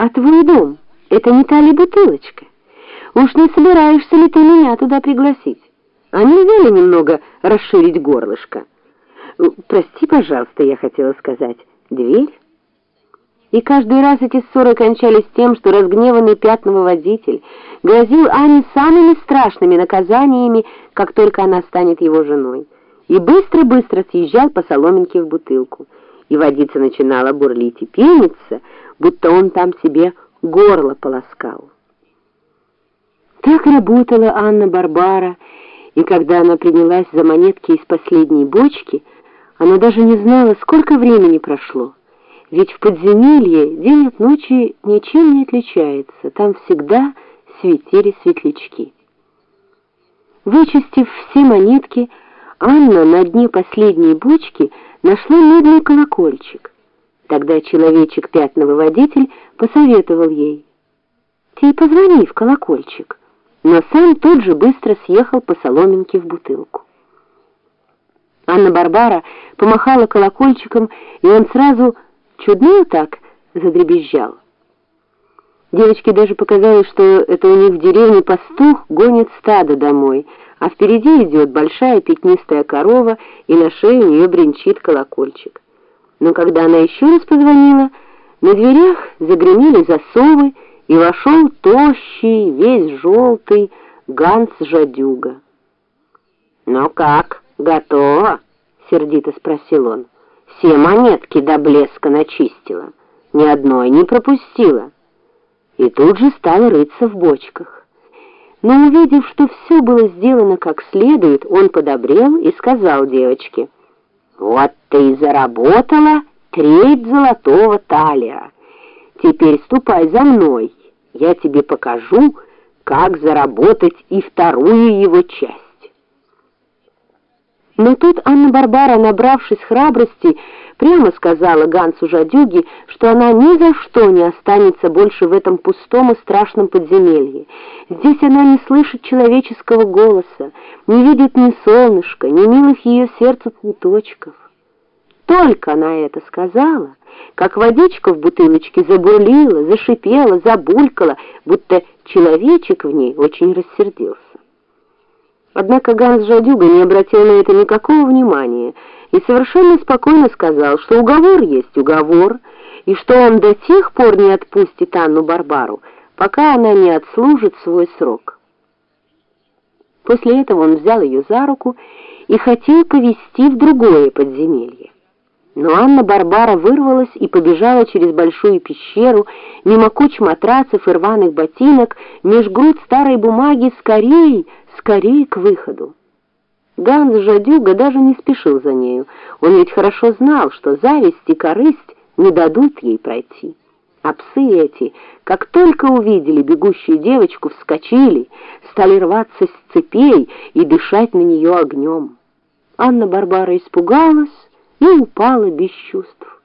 А твой дом — это не та ли бутылочка? Уж не собираешься ли ты меня туда пригласить? А нельзя ли немного расширить горлышко? Прости, пожалуйста, я хотела сказать. Дверь? И каждый раз эти ссоры кончались тем, что разгневанный пятного водитель грозил Ане самыми страшными наказаниями, как только она станет его женой, и быстро-быстро съезжал по соломинке в бутылку. И водица начинала бурлить и пениться, будто он там себе горло полоскал. Так работала Анна-Барбара, и когда она принялась за монетки из последней бочки, она даже не знала, сколько времени прошло. Ведь в подземелье день от ночи ничем не отличается, там всегда светили светлячки. Вычистив все монетки, Анна на дне последней бочки нашла медный колокольчик. Тогда человечек-пятновыводитель посоветовал ей. «Ты позвони в колокольчик» но сам тут же быстро съехал по соломинке в бутылку. Анна-Барбара помахала колокольчиком, и он сразу чудно так задребезжал. Девочке даже показалось, что это у них в деревне пастух гонит стадо домой, а впереди идет большая пятнистая корова, и на шее у нее бренчит колокольчик. Но когда она еще раз позвонила, на дверях загремели засовы, и вошел тощий, весь желтый Ганс-жадюга. «Ну как, готово?» — сердито спросил он. «Все монетки до блеска начистила, ни одной не пропустила». И тут же стал рыться в бочках. Но увидев, что все было сделано как следует, он подобрел и сказал девочке, «Вот ты и заработала треть золотого талера. Теперь ступай за мной» я тебе покажу, как заработать и вторую его часть. Но тут Анна-Барбара, набравшись храбрости, прямо сказала Гансу Жадюге, что она ни за что не останется больше в этом пустом и страшном подземелье. Здесь она не слышит человеческого голоса, не видит ни солнышка, ни милых ее сердцу цветочков. Только она это сказала, как водичка в бутылочке забурлила, зашипела, забулькала, будто человечек в ней очень рассердился. Однако Ганс Жадюга не обратил на это никакого внимания и совершенно спокойно сказал, что уговор есть уговор, и что он до тех пор не отпустит Анну Барбару, пока она не отслужит свой срок. После этого он взял ее за руку и хотел повести в другое подземелье. Но Анна-Барбара вырвалась и побежала через большую пещеру, мимо куч матрацев и рваных ботинок, меж груд старой бумаги, скорей, скорей к выходу. Ганс Жадюга даже не спешил за нею. Он ведь хорошо знал, что зависть и корысть не дадут ей пройти. А псы эти, как только увидели бегущую девочку, вскочили, стали рваться с цепей и дышать на нее огнем. Анна-Барбара испугалась, и упала без чувств.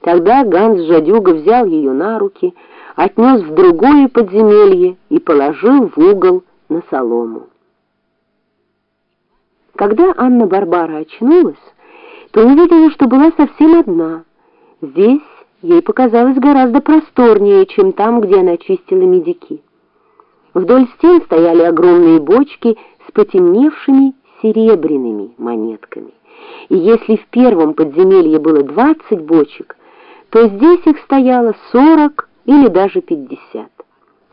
Тогда Ганс Жадюга взял ее на руки, отнес в другое подземелье и положил в угол на солому. Когда Анна-Барбара очнулась, то увидела, что была совсем одна. Здесь ей показалось гораздо просторнее, чем там, где она чистила медики. Вдоль стен стояли огромные бочки с потемневшими серебряными монетками и если в первом подземелье было 20 бочек, то здесь их стояло 40 или даже 50.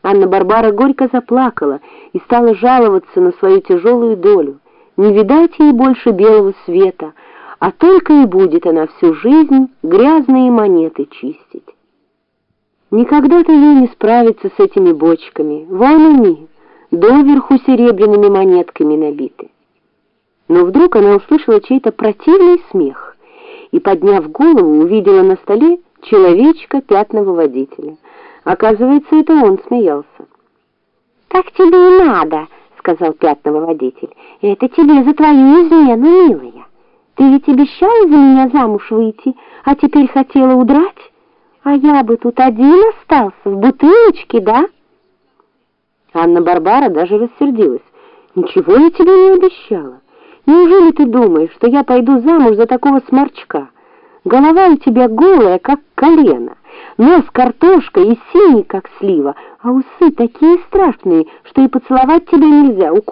Анна-Барбара горько заплакала и стала жаловаться на свою тяжелую долю. Не видать ей больше белого света, а только и будет она всю жизнь грязные монеты чистить. Никогда-то ей не справиться с этими бочками. Вон они, доверху серебряными монетками набиты. Но вдруг она услышала чей-то противный смех и, подняв голову, увидела на столе человечка пятного водителя. Оказывается, это он смеялся. «Так тебе и надо», — сказал пятного водитель. «Это тебе за твою измену, милая. Ты ведь обещала за меня замуж выйти, а теперь хотела удрать? А я бы тут один остался, в бутылочке, да?» Анна-Барбара даже рассердилась. «Ничего я тебе не обещала». Неужели ты думаешь, что я пойду замуж за такого сморчка? Голова у тебя голая, как колено, нос картошка и синий, как слива, а усы такие страшные, что и поцеловать тебя нельзя,